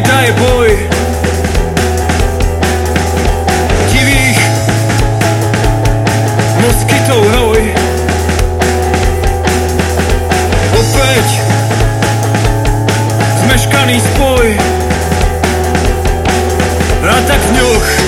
Bieda je boj. Divých Moskytov roj Opäť Zmeškaný spoj. Rátak v ňoch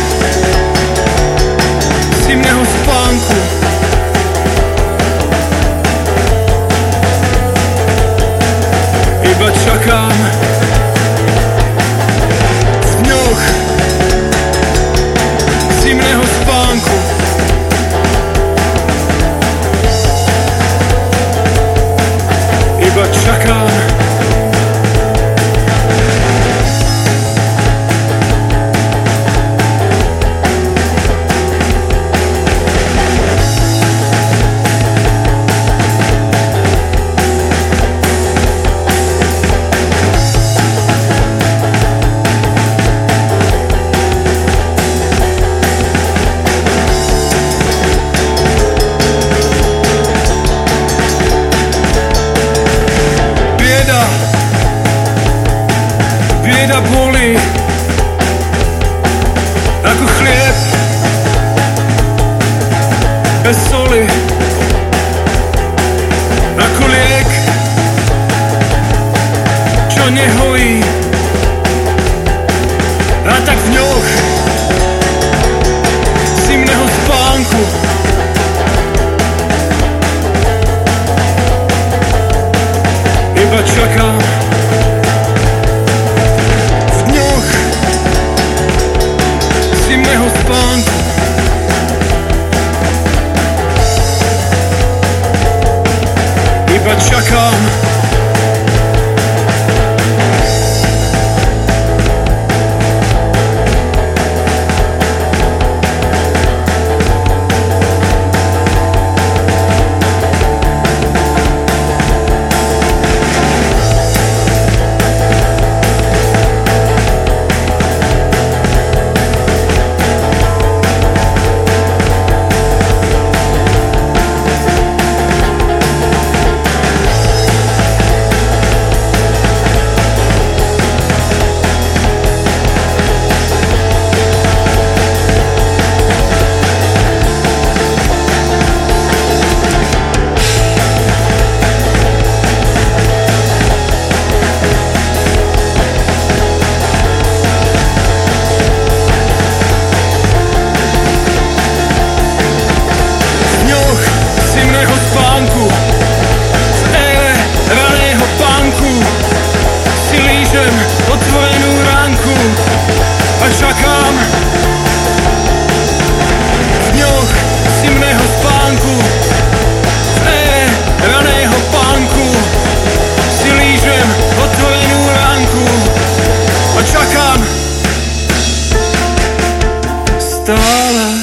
nejda boli ako chlieb bez soli ako liek čo nehojí. A tak v ňoch dollar.